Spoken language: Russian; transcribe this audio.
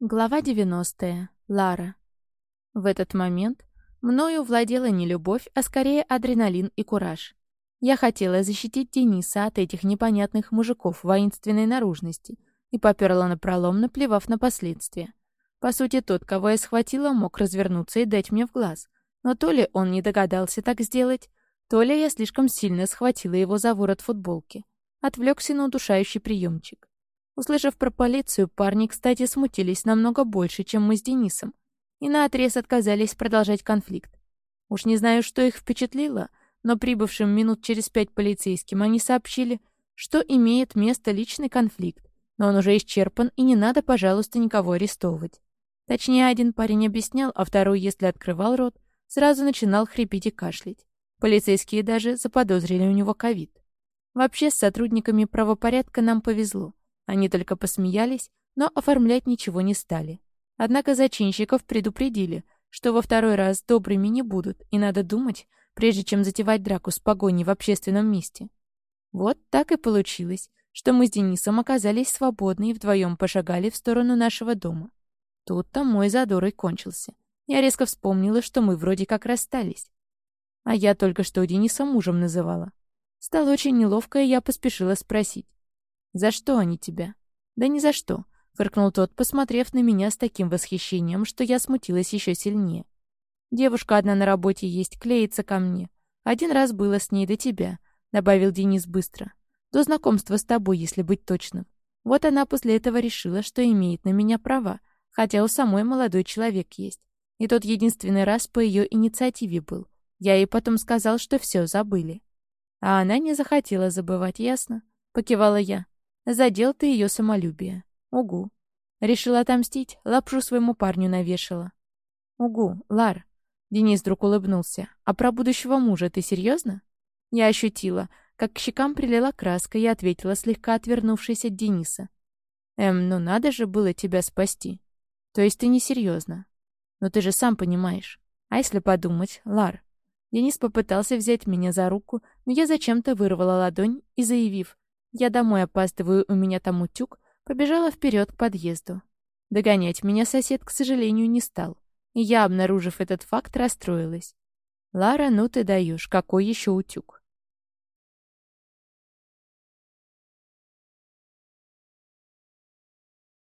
Глава 90. Лара. В этот момент мною владела не любовь, а скорее адреналин и кураж. Я хотела защитить Дениса от этих непонятных мужиков воинственной наружности и поперла напролом, наплевав на последствия. По сути, тот, кого я схватила, мог развернуться и дать мне в глаз. Но то ли он не догадался так сделать, то ли я слишком сильно схватила его за ворот футболки. Отвлекся на удушающий приемчик. Услышав про полицию, парни, кстати, смутились намного больше, чем мы с Денисом, и наотрез отказались продолжать конфликт. Уж не знаю, что их впечатлило, но прибывшим минут через пять полицейским они сообщили, что имеет место личный конфликт, но он уже исчерпан, и не надо, пожалуйста, никого арестовывать. Точнее, один парень объяснял, а второй, если открывал рот, сразу начинал хрипеть и кашлять. Полицейские даже заподозрили у него ковид. Вообще, с сотрудниками правопорядка нам повезло. Они только посмеялись, но оформлять ничего не стали. Однако зачинщиков предупредили, что во второй раз добрыми не будут, и надо думать, прежде чем затевать драку с погоней в общественном месте. Вот так и получилось, что мы с Денисом оказались свободны и вдвоем пошагали в сторону нашего дома. Тут-то мой задор и кончился. Я резко вспомнила, что мы вроде как расстались. А я только что Дениса мужем называла. Стало очень неловко, и я поспешила спросить. «За что они тебя?» «Да ни за что», — фыркнул тот, посмотрев на меня с таким восхищением, что я смутилась еще сильнее. «Девушка одна на работе есть, клеится ко мне. Один раз было с ней до тебя», — добавил Денис быстро. «До знакомства с тобой, если быть точным. Вот она после этого решила, что имеет на меня права, хотя у самой молодой человек есть. И тот единственный раз по ее инициативе был. Я ей потом сказал, что все забыли. А она не захотела забывать, ясно?» — покивала я. Задел ты ее самолюбие. Угу. Решила отомстить, лапшу своему парню навешала. Угу, Лар. Денис вдруг улыбнулся. А про будущего мужа ты серьезно? Я ощутила, как к щекам прилила краска и ответила, слегка отвернувшись от Дениса. Эм, ну надо же было тебя спасти. То есть ты не серьезно. Но ты же сам понимаешь. А если подумать, Лар? Денис попытался взять меня за руку, но я зачем-то вырвала ладонь и, заявив, я домой опаздываю, у меня там утюг, побежала вперед к подъезду. Догонять меня сосед, к сожалению, не стал. И я, обнаружив этот факт, расстроилась. «Лара, ну ты даешь, какой еще утюг?»